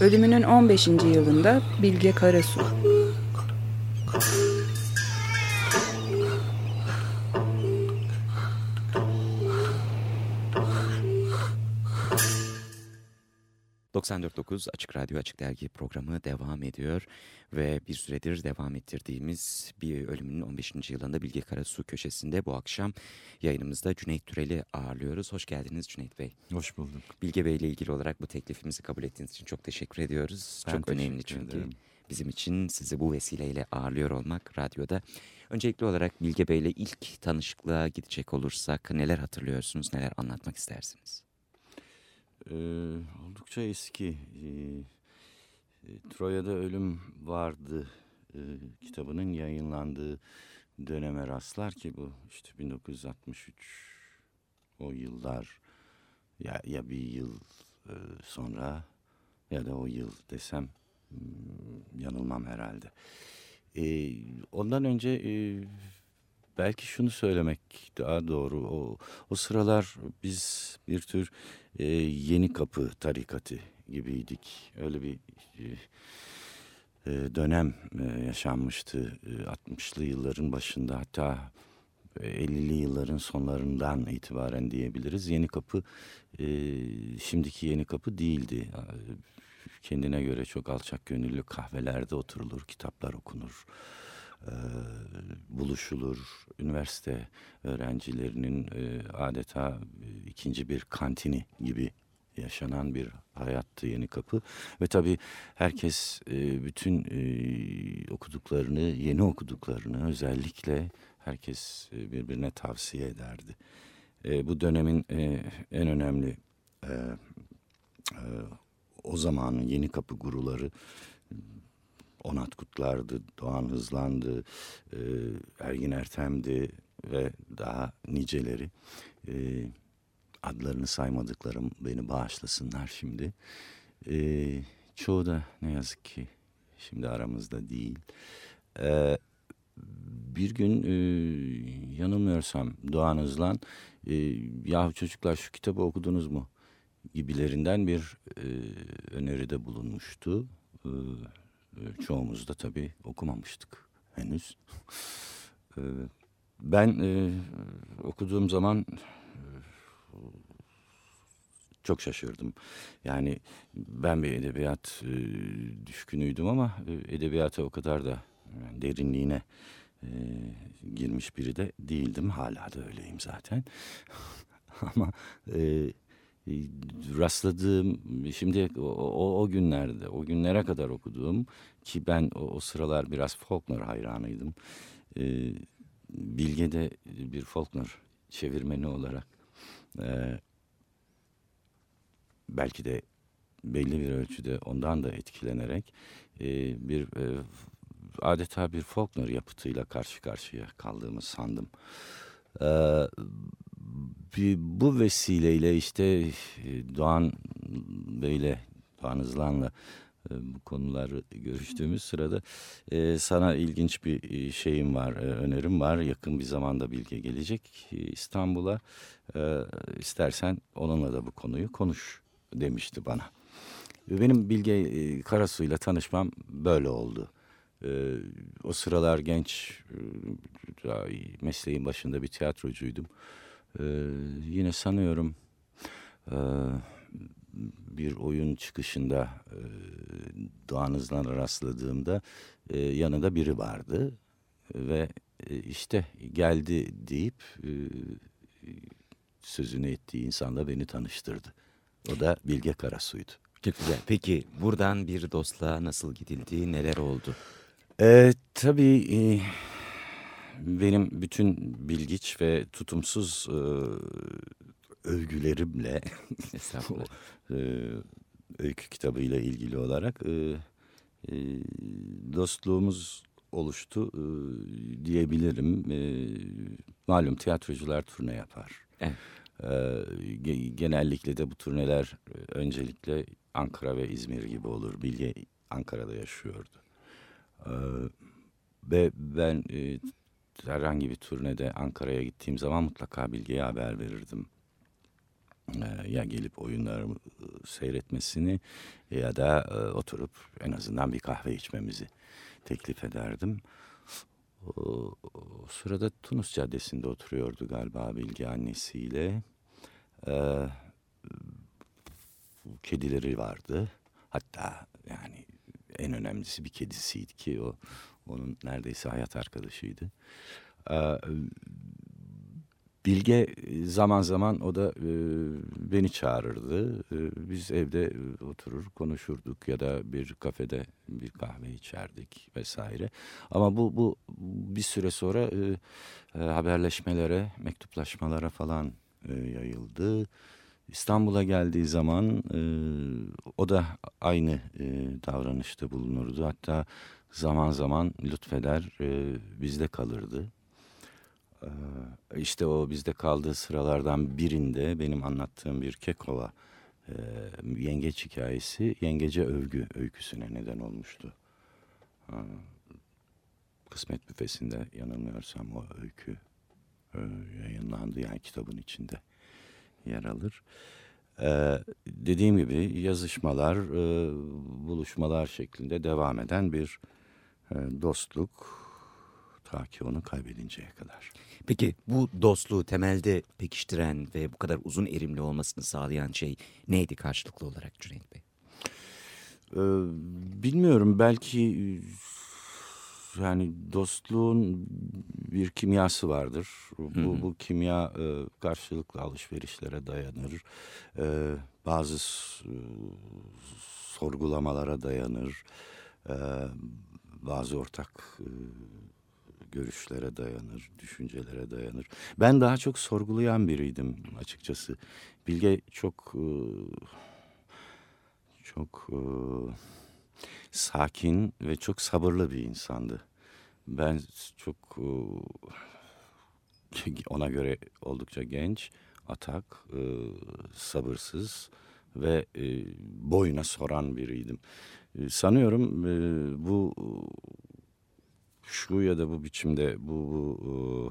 Ölümünün 15. yılında Bilge Karasu. 94.9 Açık Radyo Açık Dergi programı devam ediyor ve bir süredir devam ettirdiğimiz bir ölümünün 15. yılında Bilge Karasu köşesinde bu akşam yayınımızda Cüneyt Türel'i ağırlıyoruz. Hoş geldiniz Cüneyt Bey. Hoş bulduk. Bilge Bey ile ilgili olarak bu teklifimizi kabul ettiğiniz için çok teşekkür ediyoruz. Ben çok teşekkür önemli çünkü ederim. bizim için sizi bu vesileyle ağırlıyor olmak radyoda. Öncelikli olarak Bilge Bey ile ilk tanışıklığa gidecek olursak neler hatırlıyorsunuz, neler anlatmak istersiniz? Ee, oldukça eski. Ee, e, Troya'da Ölüm Vardı e, kitabının yayınlandığı döneme rastlar ki bu işte 1963 o yıllar ya, ya bir yıl e, sonra ya da o yıl desem hmm, yanılmam herhalde. Ee, ondan önce e, belki şunu söylemek daha doğru. O, o sıralar biz bir tür e, yeni kapı tarikatı gibiydik. Öyle bir e, e, dönem e, yaşanmıştı e, 60'lı yılların başında hatta e, 50'li yılların sonlarından itibaren diyebiliriz. Yeni kapı e, şimdiki yeni kapı değildi. E, Kendine göre çok alçak gönüllü kahvelerde oturulur, kitaplar okunur e, buluşulur. Üniversite öğrencilerinin e, adeta e, ikinci bir kantini gibi yaşanan bir hayattı Yeni Kapı. Ve tabii herkes e, bütün okuduklarını, yeni okuduklarını özellikle herkes birbirine tavsiye ederdi. Bu dönemin en önemli o zamanın Yeni Kapı guruları Onat Kutlar'dı, Doğan Hızlan'dı, e, Ergin Ertem'di ve daha niceleri. E, adlarını saymadıklarım beni bağışlasınlar şimdi. E, çoğu da ne yazık ki şimdi aramızda değil. E, bir gün e, yanılmıyorsam Doğan Hızlan, e, yahu çocuklar şu kitabı okudunuz mu? gibilerinden bir e, öneride bulunmuştu. E, çoğumuz da tabii okumamıştık henüz. Ee, ben e, okuduğum zaman e, çok şaşırdım. Yani ben bir edebiyat e, düşkünüydüm ama e, edebiyata o kadar da derinliğine girmiş biri de değildim. Hala da öyleyim zaten. ama rastladığım şimdi o, o, günlerde o günlere kadar okuduğum ki ben o, o sıralar biraz Faulkner hayranıydım. Ee, Bilge de bir Faulkner çevirmeni olarak e, belki de belli bir ölçüde ondan da etkilenerek e, bir e, adeta bir Faulkner yapıtıyla karşı karşıya kaldığımı sandım. Ee, bir, bu vesileyle işte e, Doğan Bey'le, Doğan Hızlan'la e, bu konuları görüştüğümüz sırada e, sana ilginç bir şeyim var, önerim var. Yakın bir zamanda Bilge gelecek İstanbul'a. İstersen onunla da bu konuyu konuş demişti bana. Benim Bilge Karasu'yla tanışmam böyle oldu. O sıralar genç, mesleğin başında bir tiyatrocuydum. Ee, yine sanıyorum e, bir oyun çıkışında e, Doğan Hızlan'a rastladığımda e, yanında biri vardı ve e, işte geldi deyip e, sözünü ettiği insanla beni tanıştırdı. O da Bilge Karasu'ydu. Çok güzel. Peki buradan bir dostluğa nasıl gidildi, neler oldu? E, tabii e, benim bütün bilgiç ve tutumsuz e, övgülerimle e, öykü kitabıyla ilgili olarak e, e, dostluğumuz oluştu e, diyebilirim. E, malum tiyatrocular turne yapar. Evet. E, genellikle de bu turneler e, öncelikle Ankara ve İzmir gibi olur. Bilge Ankara'da yaşıyordu. E, ve ben e, herhangi bir turnede Ankara'ya gittiğim zaman mutlaka Bilge'ye haber verirdim. e, ya gelip oyunlarımı e, seyretmesini ya da e, oturup en azından bir kahve içmemizi teklif ederdim. O sırada Tunus Caddesi'nde oturuyordu galiba Bilge annesiyle. Ee, kedileri vardı. Hatta yani en önemlisi bir kedisiydi ki o onun neredeyse hayat arkadaşıydı. Ee, Bilge zaman zaman o da e, beni çağırırdı. E, biz evde e, oturur konuşurduk ya da bir kafede bir kahve içerdik vesaire. Ama bu bu bir süre sonra haberleşmelere, mektuplaşmalara falan yayıldı. İstanbul'a geldiği zaman e, o da aynı e, davranışta bulunurdu. Hatta zaman zaman lütfeder e, bizde kalırdı. E, işte o bizde kaldığı sıralardan birinde benim anlattığım bir Kekova e, yengeç hikayesi yengece övgü öyküsüne neden olmuştu. E, Kısmet büfesinde yanılmıyorsam o öykü e, yayınlandı yani kitabın içinde yer alır. Ee, dediğim gibi yazışmalar, e, buluşmalar şeklinde devam eden bir dostluk ta ki onu kaybedinceye kadar. Peki bu dostluğu temelde pekiştiren ve bu kadar uzun erimli olmasını sağlayan şey neydi karşılıklı olarak Cüneyt Bey? Ee, bilmiyorum belki yani dostluğun bir kimyası vardır. Bu, bu kimya e, karşılıklı alışverişlere dayanır. E, bazı e, sorgulamalara dayanır. E, bazı ortak e, görüşlere dayanır, düşüncelere dayanır. Ben daha çok sorgulayan biriydim açıkçası. Bilge çok e, çok e, sakin ve çok sabırlı bir insandı. Ben çok e, ona göre oldukça genç, atak, e, sabırsız ve e, boyuna soran biriydim. Sanıyorum bu şu ya da bu biçimde bu, bu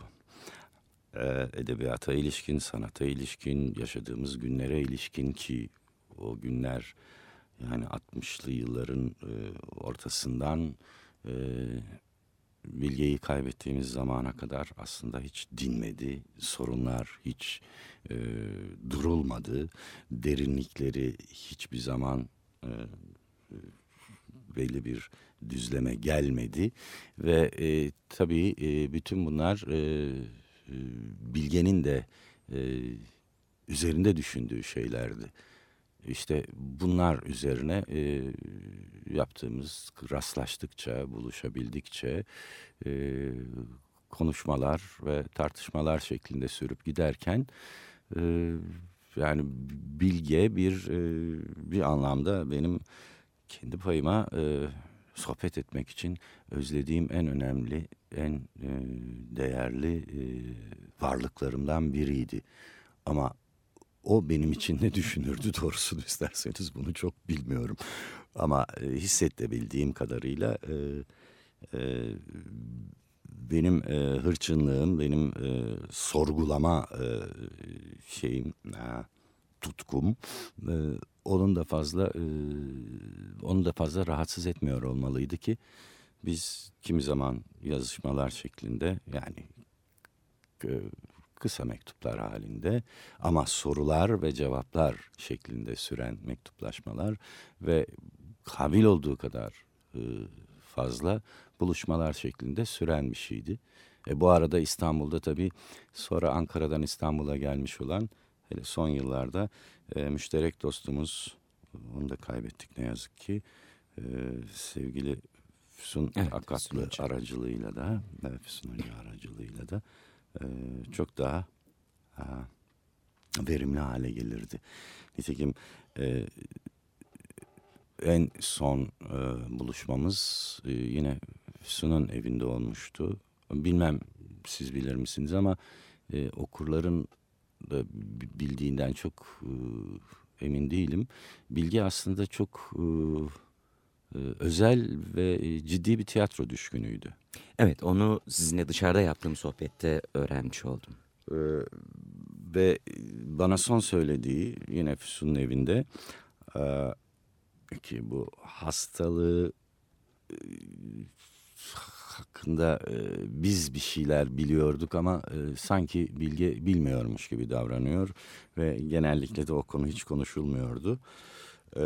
edebiyata ilişkin, sanata ilişkin, yaşadığımız günlere ilişkin ki o günler yani 60'lı yılların e, ortasından e, bilgeyi kaybettiğimiz zamana kadar aslında hiç dinmedi. Sorunlar hiç e, durulmadı. Derinlikleri hiçbir zaman e, belli bir düzleme gelmedi. Ve e, tabii e, bütün bunlar e, e, bilgenin de e, üzerinde düşündüğü şeylerdi. İşte bunlar üzerine e, yaptığımız rastlaştıkça, buluşabildikçe e, konuşmalar ve tartışmalar şeklinde sürüp giderken e, yani bilge bir e, bir anlamda benim kendi payıma e, sohbet etmek için özlediğim en önemli, en e, değerli e, varlıklarımdan biriydi. Ama o benim için ne düşünürdü doğrusunu isterseniz bunu çok bilmiyorum. Ama e, hissettebildiğim kadarıyla e, e, benim e, hırçınlığım, benim e, sorgulama e, şeyim, e, tutkum e, onun da fazla e, onu da fazla rahatsız etmiyor olmalıydı ki biz kimi zaman yazışmalar şeklinde yani e, kısa mektuplar halinde ama sorular ve cevaplar şeklinde süren mektuplaşmalar ve kabil olduğu kadar e, fazla buluşmalar şeklinde süren bir şeydi. E, bu arada İstanbul'da tabii sonra Ankara'dan İstanbul'a gelmiş olan hele son yıllarda e, müşterek dostumuz onu da kaybettik ne yazık ki e, sevgili Füsun evet, Akatlı aracılığıyla da Füsun Hoca aracılığıyla da e, çok daha verimli hale gelirdi. Nitekim e, en son e, buluşmamız e, yine Füsun'un evinde olmuştu. Bilmem siz bilir misiniz ama okurların da bildiğinden çok emin değilim. Bilgi aslında çok özel ve ciddi bir tiyatro düşkünüydü. Evet onu sizinle dışarıda yaptığım sohbette öğrenmiş oldum. Ee, ve bana son söylediği yine Füsun'un evinde e, ki bu hastalığı e, hakkında e, biz bir şeyler biliyorduk ama e, sanki Bilge bilmiyormuş gibi davranıyor ve genellikle de o konu hiç konuşulmuyordu. E,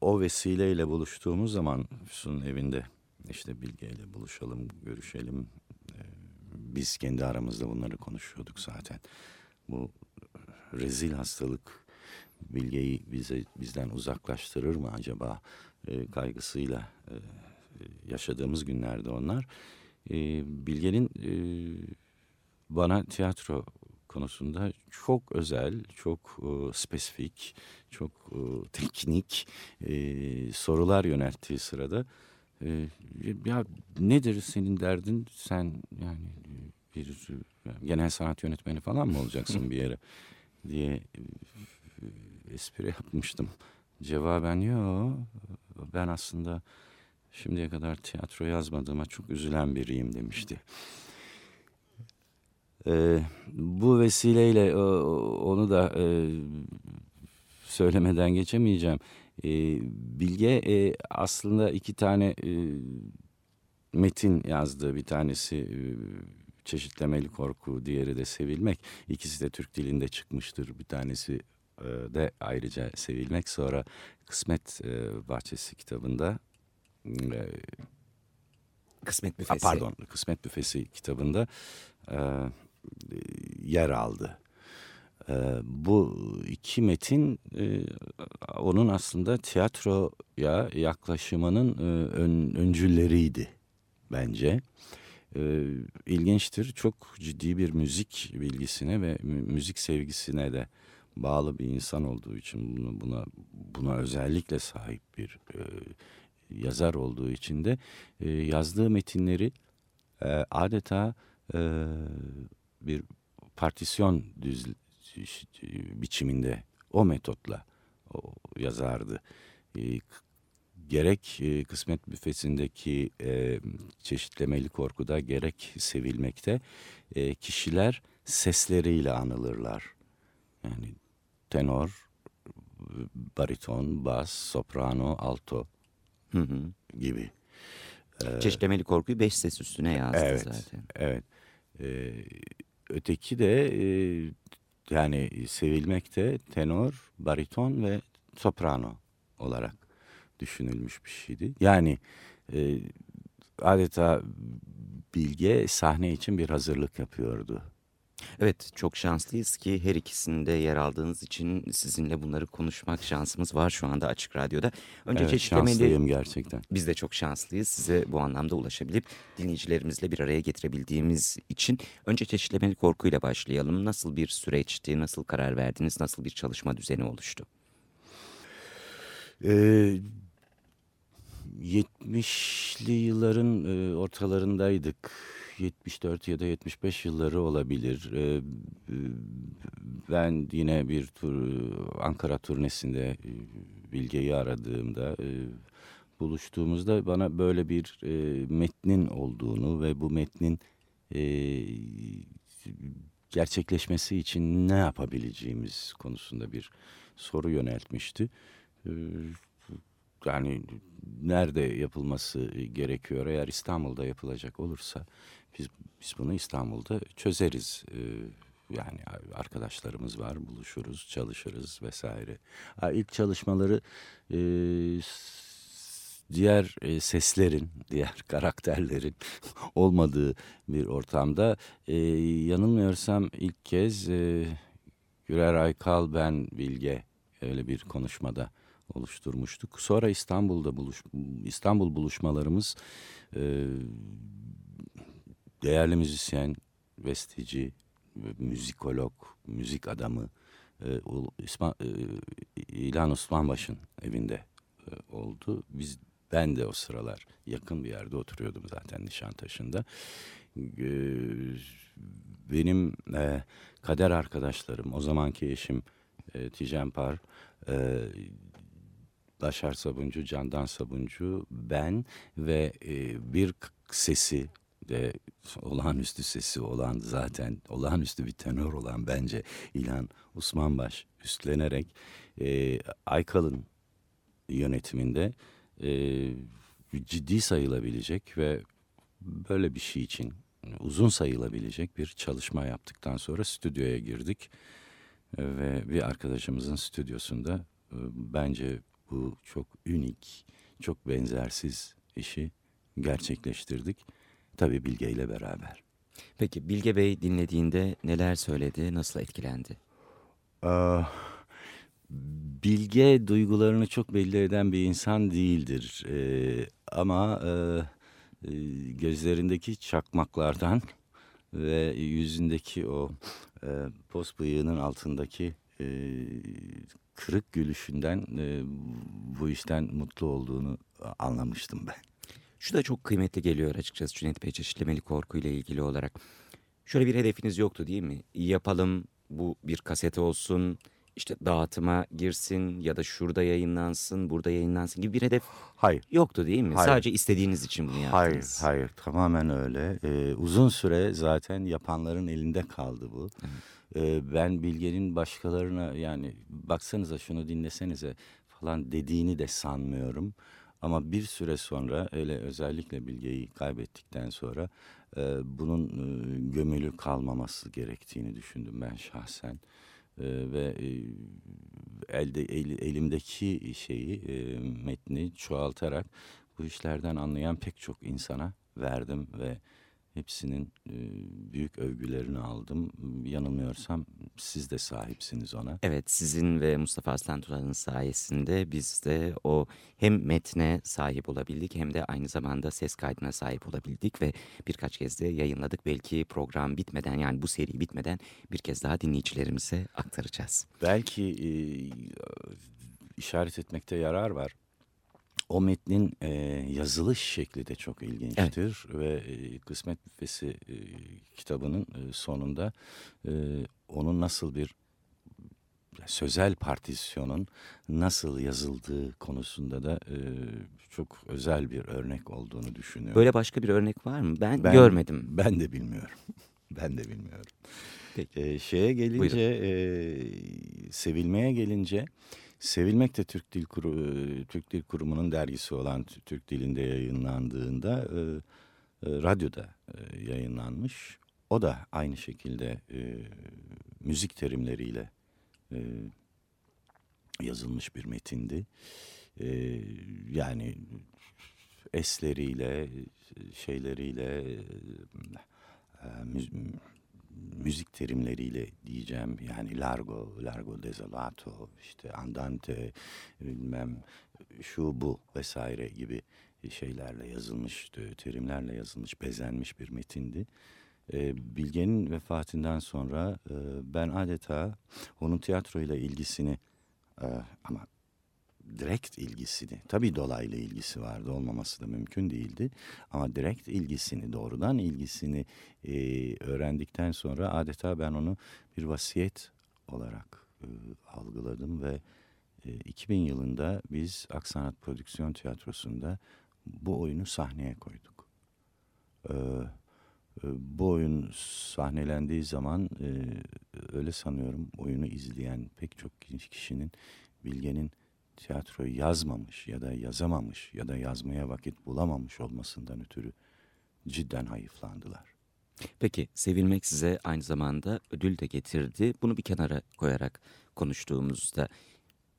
o vesileyle buluştuğumuz zaman Füsun'un evinde işte Bilge ile buluşalım, görüşelim. E, biz kendi aramızda bunları konuşuyorduk zaten. Bu rezil hastalık Bilge'yi bize bizden uzaklaştırır mı acaba e, kaygısıyla e, yaşadığımız günlerde onlar. E, Bilge'nin e, bana tiyatro konusunda çok özel, çok e, spesifik, çok e, teknik e, sorular yönelttiği sırada e, ya nedir senin derdin sen yani bir genel sanat yönetmeni falan mı olacaksın bir yere diye e, espri yapmıştım. Cevaben yok ben aslında şimdiye kadar tiyatro yazmadığıma çok üzülen biriyim demişti. Ee, bu vesileyle o, onu da e, söylemeden geçemeyeceğim. E, Bilge e, aslında iki tane e, metin yazdı. Bir tanesi e, çeşitlemeli korku, diğeri de sevilmek. İkisi de Türk dilinde çıkmıştır. Bir tanesi e, de ayrıca sevilmek. Sonra Kısmet e, Bahçesi kitabında e, Kısmet Büfesi. Pardon, Kısmet Büfesi kitabında yer aldı. Bu iki metin onun aslında tiyatroya yaklaşımının ön, öncülleriydi bence. İlginçtir, çok ciddi bir müzik bilgisine ve müzik sevgisine de bağlı bir insan olduğu için bunu, buna buna özellikle sahip bir e, yazar olduğu için de e, yazdığı metinleri e, adeta e, bir partisyon düz biçiminde o metotla o yazardı. E, gerek e, kısmet büfesindeki e, çeşitlemeli korkuda gerek sevilmekte e, kişiler sesleriyle anılırlar. Yani tenor, bariton, bas, soprano, alto hı hı. gibi. Ee, Çeşitlemeli korkuyu beş ses üstüne yazdı evet, zaten. Evet. Ee, öteki de e, yani sevilmekte tenor, bariton ve soprano olarak düşünülmüş bir şeydi. Yani e, adeta Bilge sahne için bir hazırlık yapıyordu. Evet çok şanslıyız ki her ikisinde yer aldığınız için sizinle bunları konuşmak şansımız var şu anda Açık Radyo'da. Önce evet, çeşitlemeli... şanslıyım gerçekten. Biz de çok şanslıyız size bu anlamda ulaşabilip dinleyicilerimizle bir araya getirebildiğimiz için. Önce çeşitlemeli korkuyla başlayalım. Nasıl bir süreçti, nasıl karar verdiniz, nasıl bir çalışma düzeni oluştu? Ee, 70'li yılların e, ortalarındaydık 74 ya da 75 yılları olabilir. Ee, ben yine bir tur Ankara turnesinde e, Bilge'yi aradığımda e, buluştuğumuzda bana böyle bir e, metnin olduğunu ve bu metnin gerçekleşmesi için ne yapabileceğimiz konusunda bir soru yöneltmişti. Yani nerede yapılması gerekiyor eğer İstanbul'da yapılacak olursa biz, biz bunu İstanbul'da çözeriz. Ee, yani arkadaşlarımız var, buluşuruz, çalışırız vesaire. Ha, ilk çalışmaları e, diğer e, seslerin, diğer karakterlerin olmadığı bir ortamda e, yanılmıyorsam ilk kez e, Gürer Aykal ben Bilge öyle bir konuşmada oluşturmuştuk. Sonra İstanbul'da buluş İstanbul buluşmalarımız e, değerli müzisyen, besteci, müzikolog, müzik adamı e, İsma, e, İlhan Osmanbaş'ın evinde e, oldu. Biz ben de o sıralar yakın bir yerde oturuyordum zaten Nişantaşı'nda. E, benim e, kader arkadaşlarım, o zamanki eşim e, Tijen Par, e, Başar Sabuncu, Candan Sabuncu, ben ve e, bir sesi ve olağanüstü sesi olan zaten olağanüstü bir tenor olan bence İlhan Osmanbaş üstlenerek e, Aykal'ın yönetiminde e, ciddi sayılabilecek ve böyle bir şey için uzun sayılabilecek bir çalışma yaptıktan sonra stüdyoya girdik. Ve bir arkadaşımızın stüdyosunda e, bence bu çok unik, çok benzersiz işi gerçekleştirdik. Tabii Bilge ile beraber. Peki Bilge Bey dinlediğinde neler söyledi, nasıl etkilendi? Aa, Bilge duygularını çok belli eden bir insan değildir. Ee, ama e, e, gözlerindeki çakmaklardan ve yüzündeki o e, post bıyığının altındaki e, kırık gülüşünden e, bu işten mutlu olduğunu anlamıştım ben. Şu da çok kıymetli geliyor açıkçası Cüneyt Bey çeşitlemeli korku ile ilgili olarak. Şöyle bir hedefiniz yoktu değil mi? Yapalım bu bir kasete olsun, işte dağıtıma girsin ya da şurada yayınlansın, burada yayınlansın gibi bir hedef hayır. yoktu değil mi? Hayır. Sadece istediğiniz için bunu yaptınız. Hayır, hayır. Tamamen öyle. Ee, uzun süre zaten yapanların elinde kaldı bu. Ee, ben Bilge'nin başkalarına yani baksanıza şunu dinlesenize falan dediğini de sanmıyorum. Ama bir süre sonra öyle özellikle Bilge'yi kaybettikten sonra e, bunun e, gömülü kalmaması gerektiğini düşündüm ben şahsen. E, ve e, elde el, elimdeki şeyi e, metni çoğaltarak bu işlerden anlayan pek çok insana verdim ve hepsinin e, büyük övgülerini aldım. Yanılmıyorsam siz de sahipsiniz ona. Evet sizin ve Mustafa Aslan Turan'ın sayesinde biz de o hem metne sahip olabildik hem de aynı zamanda ses kaydına sahip olabildik ve birkaç kez de yayınladık. Belki program bitmeden yani bu seri bitmeden bir kez daha dinleyicilerimize aktaracağız. Belki e, işaret etmekte yarar var. O metnin e, yazılış şekli de çok ilginçtir evet. ve e, Kısmet Büfesi e, kitabının e, sonunda e, onun nasıl bir sözel partisyonun nasıl yazıldığı konusunda da e, çok özel bir örnek olduğunu düşünüyorum. Böyle başka bir örnek var mı? Ben, ben görmedim. Ben de bilmiyorum. ben de bilmiyorum. Peki. E, şeye gelince, e, sevilmeye gelince... Sevilmek de Türk Dil, Kuru, Türk Dil Kurumu'nun dergisi olan Türk Dili'nde yayınlandığında e, radyoda e, yayınlanmış. O da aynı şekilde e, müzik terimleriyle e, yazılmış bir metindi. E, yani esleriyle, şeyleriyle, e, müzik terimleriyle diyeceğim yani largo, largo desolato, işte andante, bilmem şu bu vesaire gibi şeylerle yazılmış, terimlerle yazılmış, bezenmiş bir metindi. E, Bilge'nin vefatından sonra e, ben adeta onun tiyatroyla ilgisini e, ama direkt ilgisini, tabii dolaylı ilgisi vardı olmaması da mümkün değildi. Ama direkt ilgisini, doğrudan ilgisini e, öğrendikten sonra adeta ben onu bir vasiyet olarak e, algıladım ve e, 2000 yılında biz Aksanat Prodüksiyon Tiyatrosu'nda bu oyunu sahneye koyduk. E, bu oyun sahnelendiği zaman e, öyle sanıyorum oyunu izleyen pek çok kişinin Bilge'nin tiyatroyu yazmamış ya da yazamamış ya da yazmaya vakit bulamamış olmasından ötürü cidden hayıflandılar. Peki sevilmek size aynı zamanda ödül de getirdi. Bunu bir kenara koyarak konuştuğumuzda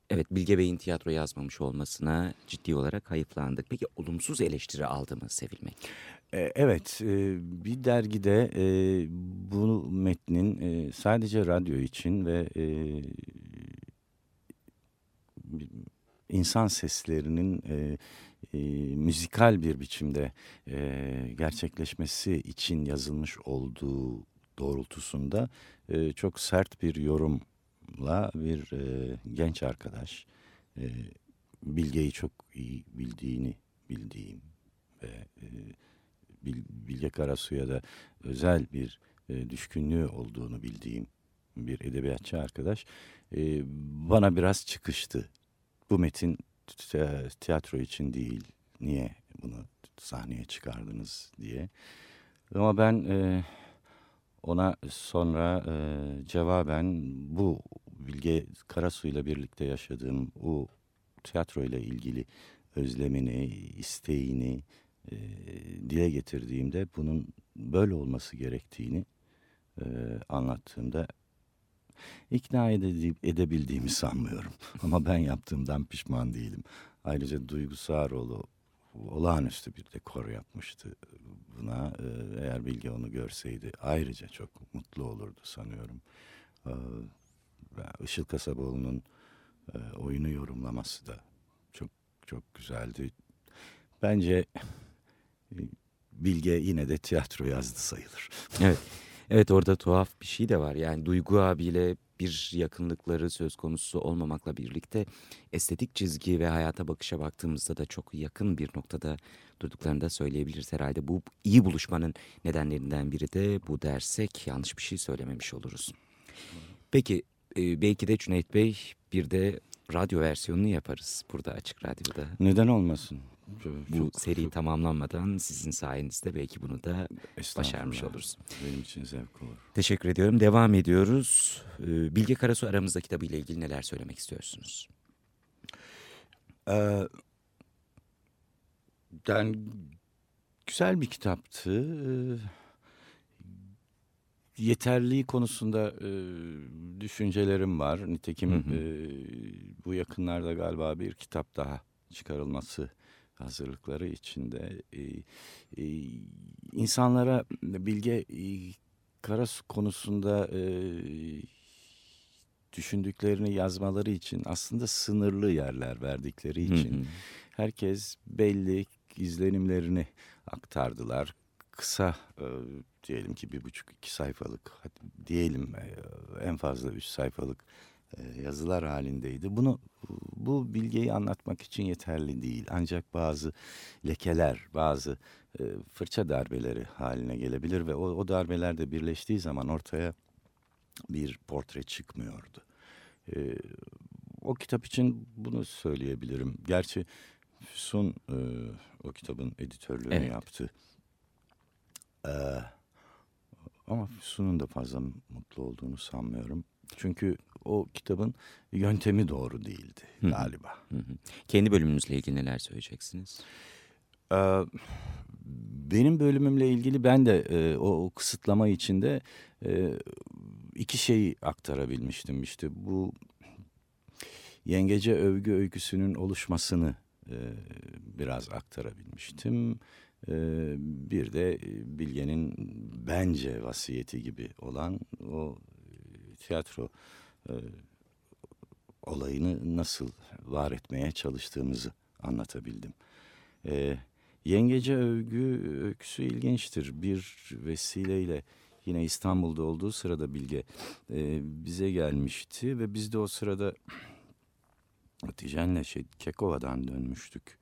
evet Bilge Bey'in tiyatro yazmamış olmasına ciddi olarak hayıflandık. Peki olumsuz eleştiri aldı mı sevilmek? Evet, bir dergide bu metnin sadece radyo için ve insan seslerinin e, e, müzikal bir biçimde e, gerçekleşmesi için yazılmış olduğu doğrultusunda e, çok sert bir yorumla bir e, genç arkadaş e, Bilge'yi çok iyi bildiğini bildiğim ve e, Bilge Karasu'ya da özel bir e, düşkünlüğü olduğunu bildiğim bir edebiyatçı arkadaş e, bana biraz çıkıştı bu metin tiyatro için değil, niye bunu sahneye çıkardınız diye. Ama ben e, ona sonra e, cevaben bu Bilge Karasu ile birlikte yaşadığım o tiyatro ile ilgili özlemini, isteğini e, dile getirdiğimde bunun böyle olması gerektiğini e, anlattığımda ikna edebildiğimi sanmıyorum. Ama ben yaptığımdan pişman değilim. Ayrıca Duygu Sağroğlu olağanüstü bir dekor yapmıştı buna. E, eğer Bilge onu görseydi ayrıca çok mutlu olurdu sanıyorum. E, Işıl Kasaboğlu'nun e, oyunu yorumlaması da çok çok güzeldi. Bence Bilge yine de tiyatro yazdı sayılır. Evet. Evet orada tuhaf bir şey de var. Yani Duygu abiyle bir yakınlıkları söz konusu olmamakla birlikte estetik çizgi ve hayata bakışa baktığımızda da çok yakın bir noktada durduklarını da söyleyebiliriz herhalde. Bu iyi buluşmanın nedenlerinden biri de bu dersek yanlış bir şey söylememiş oluruz. Peki belki de Cüneyt Bey bir de radyo versiyonunu yaparız burada Açık Radyo'da. Neden olmasın? Bu çok, seri çok... tamamlanmadan sizin sayenizde belki bunu da başarmış oluruz. Benim için zevk olur. Teşekkür ediyorum. Devam ediyoruz. Bilge Karasu aramızda kitabı ile ilgili neler söylemek istiyorsunuz? Ee, yani güzel bir kitaptı. Ee, yeterliği konusunda e, düşüncelerim var. Nitekim hı hı. E, bu yakınlarda galiba bir kitap daha çıkarılması hazırlıkları içinde e, e, insanlara bilge e, Karasu konusunda e, düşündüklerini yazmaları için aslında sınırlı yerler verdikleri için hı hı. herkes belli izlenimlerini aktardılar. Kısa e, diyelim ki bir buçuk iki sayfalık diyelim e, en fazla üç sayfalık yazılar halindeydi. Bunu bu bilgiyi anlatmak için yeterli değil. Ancak bazı lekeler, bazı e, fırça darbeleri haline gelebilir ve o, o darbeler de birleştiği zaman ortaya bir portre çıkmıyordu. E, o kitap için bunu söyleyebilirim. Gerçi Füsun e, o kitabın editörlüğünü evet. yaptı. E, ama Füsun'un da fazla mutlu olduğunu sanmıyorum. Çünkü o kitabın yöntemi doğru değildi hı galiba. Hı hı. Kendi bölümünüzle ilgili neler söyleyeceksiniz? Ee, benim bölümümle ilgili ben de e, o, o kısıtlama içinde e, iki şeyi aktarabilmiştim. İşte bu yengece övgü öyküsünün oluşmasını e, biraz aktarabilmiştim. E, bir de Bilge'nin bence vasiyeti gibi olan o tiyatro e, olayını nasıl var etmeye çalıştığımızı anlatabildim. E, yengece övgü öyküsü ilginçtir. Bir vesileyle yine İstanbul'da olduğu sırada Bilge e, bize gelmişti ve biz de o sırada Hatice'nle şey, Kekova'dan dönmüştük.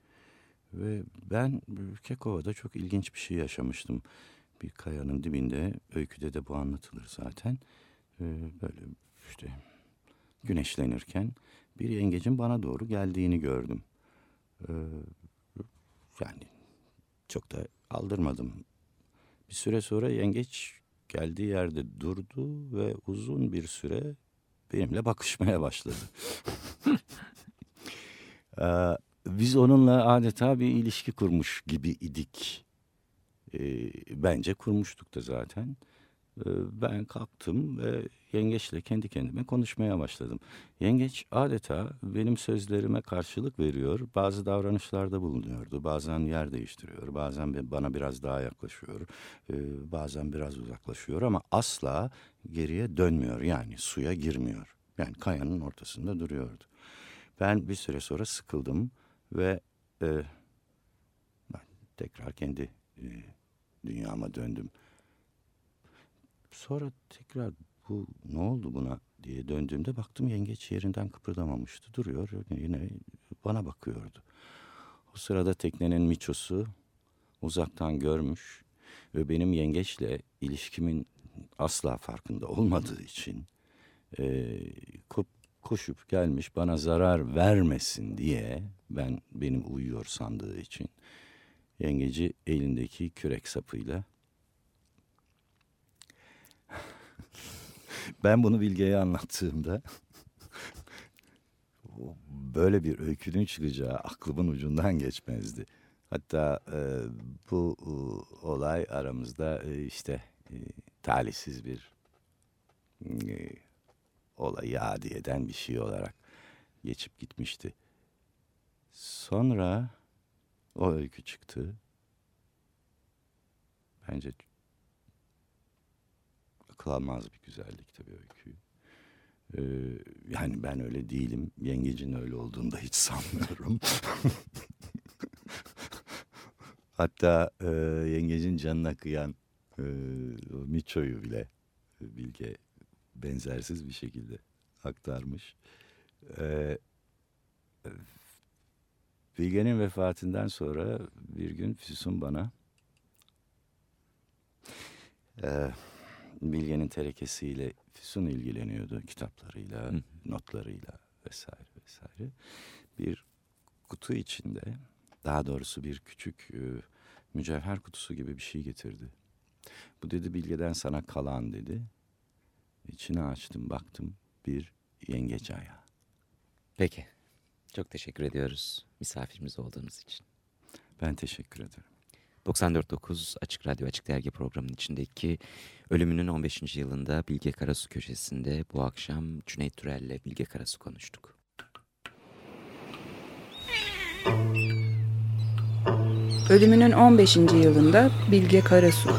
Ve ben Kekova'da çok ilginç bir şey yaşamıştım. Bir kayanın dibinde, öyküde de bu anlatılır zaten. Ee, böyle işte güneşlenirken bir yengecin bana doğru geldiğini gördüm. Ee, yani çok da aldırmadım. Bir süre sonra yengeç geldiği yerde durdu ve uzun bir süre benimle bakışmaya başladı. ee, biz onunla adeta bir ilişki kurmuş gibi idik. Ee, bence kurmuştuk da zaten. Ee, ben kalktım ve yengeçle kendi kendime konuşmaya başladım. Yengeç adeta benim sözlerime karşılık veriyor. Bazı davranışlarda bulunuyordu. Bazen yer değiştiriyor. Bazen bana biraz daha yaklaşıyor. Ee, bazen biraz uzaklaşıyor ama asla geriye dönmüyor. Yani suya girmiyor. Yani kayanın ortasında duruyordu. Ben bir süre sonra sıkıldım ve e, ben tekrar kendi e, dünyama döndüm. Sonra tekrar bu ne oldu buna diye döndüğümde baktım yengeç yerinden kıpırdamamıştı. Duruyor yine bana bakıyordu. O sırada teknenin miçosu uzaktan görmüş ve benim yengeçle ilişkimin asla farkında olmadığı için e, koşup gelmiş bana zarar vermesin diye ben benim uyuyor sandığı için yengeci elindeki kürek sapıyla Ben bunu Bilge'ye anlattığımda böyle bir öykünün çıkacağı aklımın ucundan geçmezdi. Hatta e, bu e, olay aramızda e, işte e, talihsiz bir e, olayı adi eden bir şey olarak geçip gitmişti. Sonra o öykü çıktı. Bence akıl almaz bir güzellik tabii öykü. Ee, yani ben öyle değilim. Yengecin öyle olduğunu da hiç sanmıyorum. Hatta e, yengecin canına kıyan e, Miço'yu bile e, Bilge benzersiz bir şekilde aktarmış. Ee, Bilge'nin vefatından sonra bir gün Füsun bana e, Bilge'nin terekesiyle Füsun ilgileniyordu kitaplarıyla, Hı. notlarıyla vesaire vesaire. Bir kutu içinde daha doğrusu bir küçük e, mücevher kutusu gibi bir şey getirdi. Bu dedi Bilge'den sana kalan dedi. İçini açtım baktım bir yengeç ayağı. Peki. Çok teşekkür ediyoruz misafirimiz olduğunuz için. Ben teşekkür ederim. 94.9 Açık Radyo Açık Dergi programının içindeki ölümünün 15. yılında Bilge Karasu köşesinde bu akşam Cüneyt Türel ile Bilge Karasu konuştuk. Ölümünün 15. yılında Bilge Karasu